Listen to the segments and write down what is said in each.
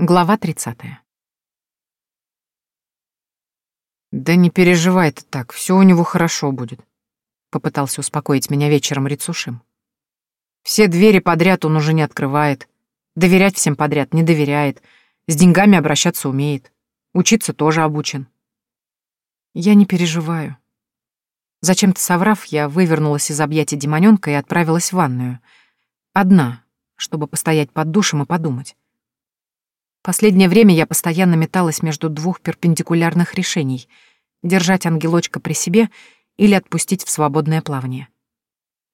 Глава 30. «Да не переживай ты так, все у него хорошо будет», — попытался успокоить меня вечером Рицушим. «Все двери подряд он уже не открывает, доверять всем подряд не доверяет, с деньгами обращаться умеет, учиться тоже обучен». «Я не переживаю». Зачем-то соврав, я вывернулась из объятий демонёнка и отправилась в ванную. Одна, чтобы постоять под душем и подумать. Последнее время я постоянно металась между двух перпендикулярных решений — держать ангелочка при себе или отпустить в свободное плавание.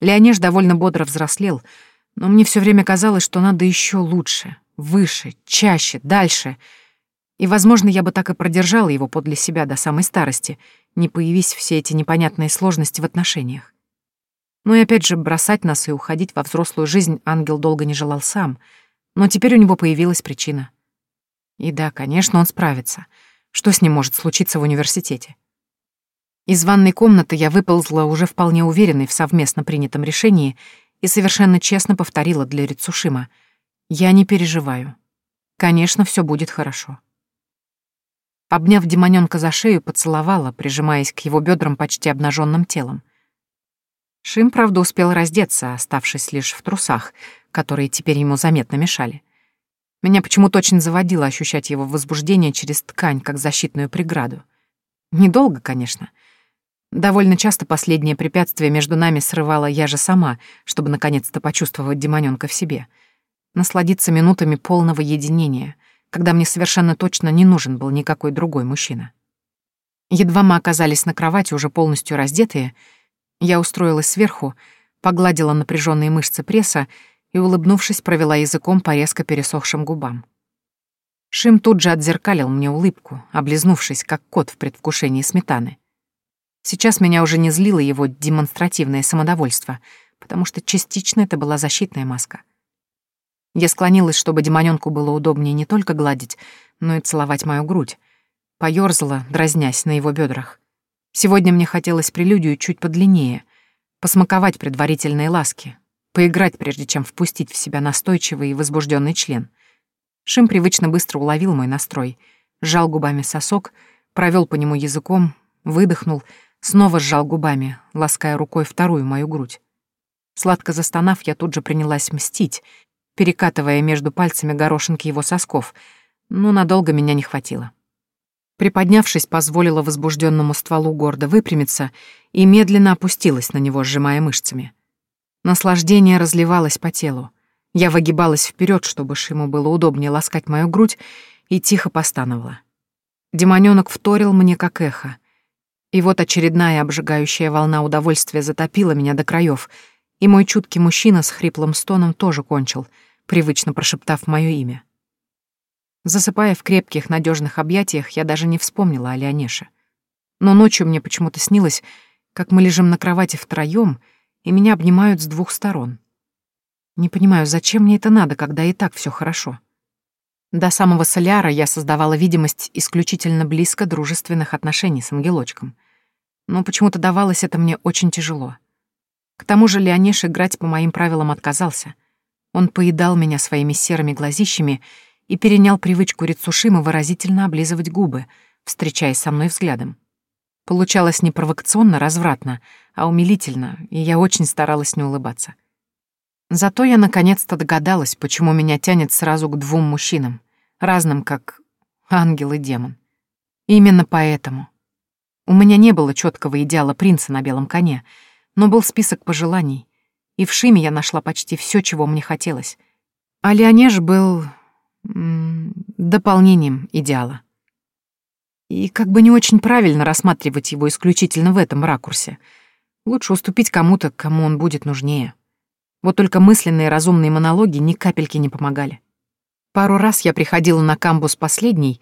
Леонеж довольно бодро взрослел, но мне все время казалось, что надо еще лучше, выше, чаще, дальше. И, возможно, я бы так и продержала его подле себя до самой старости, не появись все эти непонятные сложности в отношениях. Но и опять же, бросать нас и уходить во взрослую жизнь ангел долго не желал сам, но теперь у него появилась причина. И да, конечно, он справится. Что с ним может случиться в университете? Из ванной комнаты я выползла уже вполне уверенной в совместно принятом решении и совершенно честно повторила для Рицушима. «Я не переживаю. Конечно, все будет хорошо». Обняв демонёнка за шею, поцеловала, прижимаясь к его бедрам почти обнаженным телом. Шим, правда, успел раздеться, оставшись лишь в трусах, которые теперь ему заметно мешали. Меня почему-то очень заводило ощущать его возбуждение через ткань, как защитную преграду. Недолго, конечно. Довольно часто последнее препятствие между нами срывала я же сама, чтобы наконец-то почувствовать демонёнка в себе. Насладиться минутами полного единения, когда мне совершенно точно не нужен был никакой другой мужчина. Едва мы оказались на кровати, уже полностью раздетые, я устроилась сверху, погладила напряженные мышцы пресса и, улыбнувшись, провела языком по резко пересохшим губам. Шим тут же отзеркалил мне улыбку, облизнувшись, как кот в предвкушении сметаны. Сейчас меня уже не злило его демонстративное самодовольство, потому что частично это была защитная маска. Я склонилась, чтобы демонёнку было удобнее не только гладить, но и целовать мою грудь. Поёрзала, дразнясь на его бедрах. Сегодня мне хотелось прелюдию чуть подлиннее, посмаковать предварительные ласки, поиграть, прежде чем впустить в себя настойчивый и возбужденный член. Шим привычно быстро уловил мой настрой, сжал губами сосок, провел по нему языком, выдохнул, снова сжал губами, лаская рукой вторую мою грудь. Сладко застонав, я тут же принялась мстить, перекатывая между пальцами горошинки его сосков, но надолго меня не хватило. Приподнявшись, позволила возбужденному стволу гордо выпрямиться и медленно опустилась на него, сжимая мышцами. Наслаждение разливалось по телу. Я выгибалась вперед, чтобы Шиму было удобнее ласкать мою грудь, и тихо постановала. Демонёнок вторил мне как эхо. И вот очередная обжигающая волна удовольствия затопила меня до краев, и мой чуткий мужчина с хриплым стоном тоже кончил, привычно прошептав мое имя. Засыпая в крепких, надежных объятиях, я даже не вспомнила о Леонеше. Но ночью мне почему-то снилось, как мы лежим на кровати втроем — и меня обнимают с двух сторон. Не понимаю, зачем мне это надо, когда и так все хорошо. До самого соляра я создавала видимость исключительно близко дружественных отношений с ангелочком. Но почему-то давалось это мне очень тяжело. К тому же Леонеш играть по моим правилам отказался. Он поедал меня своими серыми глазищами и перенял привычку Рицушима выразительно облизывать губы, встречаясь со мной взглядом. Получалось не провокационно, развратно, а умилительно, и я очень старалась не улыбаться. Зато я наконец-то догадалась, почему меня тянет сразу к двум мужчинам, разным как ангел и демон. именно поэтому. У меня не было четкого идеала принца на белом коне, но был список пожеланий, и в Шиме я нашла почти все, чего мне хотелось. А Леонеж был... Дополнением идеала. И как бы не очень правильно рассматривать его исключительно в этом ракурсе. Лучше уступить кому-то, кому он будет нужнее. Вот только мысленные разумные монологи ни капельки не помогали. Пару раз я приходила на камбус последней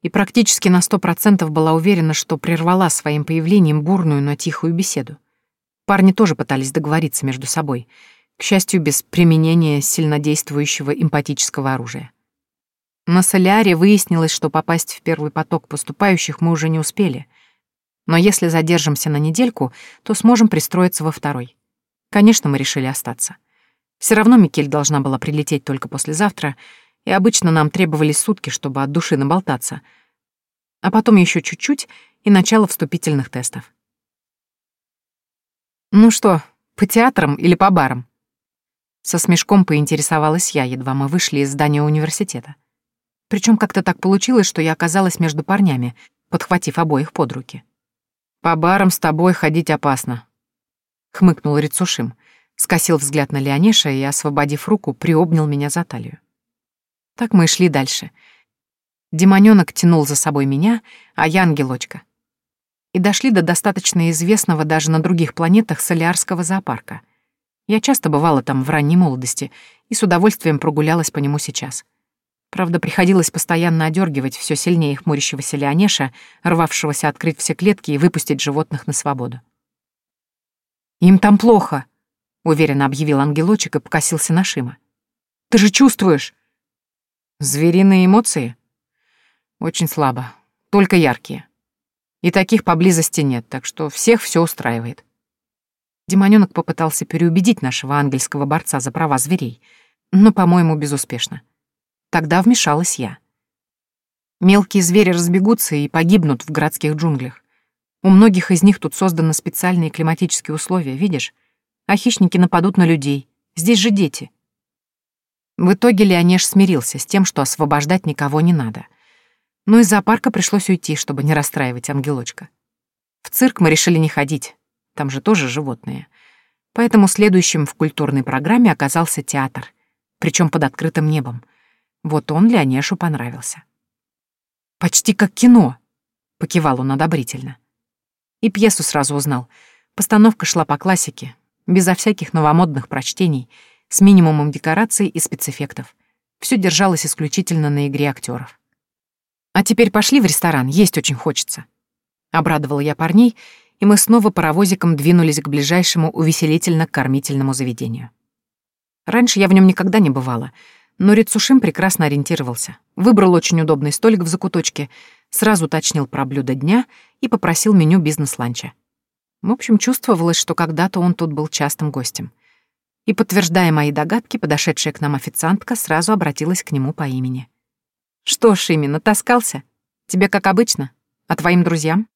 и практически на сто процентов была уверена, что прервала своим появлением бурную, но тихую беседу. Парни тоже пытались договориться между собой, к счастью, без применения сильнодействующего эмпатического оружия. На соляре выяснилось, что попасть в первый поток поступающих мы уже не успели. Но если задержимся на недельку, то сможем пристроиться во второй. Конечно, мы решили остаться. Все равно Микель должна была прилететь только послезавтра, и обычно нам требовались сутки, чтобы от души наболтаться. А потом еще чуть-чуть и начало вступительных тестов. «Ну что, по театрам или по барам?» Со смешком поинтересовалась я, едва мы вышли из здания университета. Причем как-то так получилось, что я оказалась между парнями, подхватив обоих под руки. «По барам с тобой ходить опасно», — хмыкнул Рицушим, скосил взгляд на Леонеша и, освободив руку, приобнял меня за талию. Так мы и шли дальше. Демонёнок тянул за собой меня, а я ангелочка. И дошли до достаточно известного даже на других планетах Солиарского зоопарка — я часто бывала там в ранней молодости и с удовольствием прогулялась по нему сейчас. Правда, приходилось постоянно одергивать все сильнее хмурящегося Леонеша, рвавшегося открыть все клетки и выпустить животных на свободу. «Им там плохо», — уверенно объявил ангелочек и покосился на Шима. «Ты же чувствуешь?» «Звериные эмоции?» «Очень слабо, только яркие. И таких поблизости нет, так что всех все устраивает». Демонёнок попытался переубедить нашего ангельского борца за права зверей, но, по-моему, безуспешно. Тогда вмешалась я. Мелкие звери разбегутся и погибнут в городских джунглях. У многих из них тут созданы специальные климатические условия, видишь? А хищники нападут на людей. Здесь же дети. В итоге Леонеж смирился с тем, что освобождать никого не надо. Но из зоопарка пришлось уйти, чтобы не расстраивать ангелочка. В цирк мы решили не ходить, там же тоже животные. Поэтому следующим в культурной программе оказался театр, причем под открытым небом. Вот он Леонешу понравился. «Почти как кино», — покивал он одобрительно. И пьесу сразу узнал. Постановка шла по классике, безо всяких новомодных прочтений, с минимумом декораций и спецэффектов. Все держалось исключительно на игре актеров. «А теперь пошли в ресторан, есть очень хочется». Обрадовала я парней и мы снова паровозиком двинулись к ближайшему увеселительно-кормительному заведению. Раньше я в нем никогда не бывала, но Рицушим прекрасно ориентировался, выбрал очень удобный столик в закуточке, сразу уточнил про блюдо дня и попросил меню бизнес-ланча. В общем, чувствовалось, что когда-то он тут был частым гостем. И, подтверждая мои догадки, подошедшая к нам официантка сразу обратилась к нему по имени. «Что ж, именно, таскался? Тебе как обычно? А твоим друзьям?»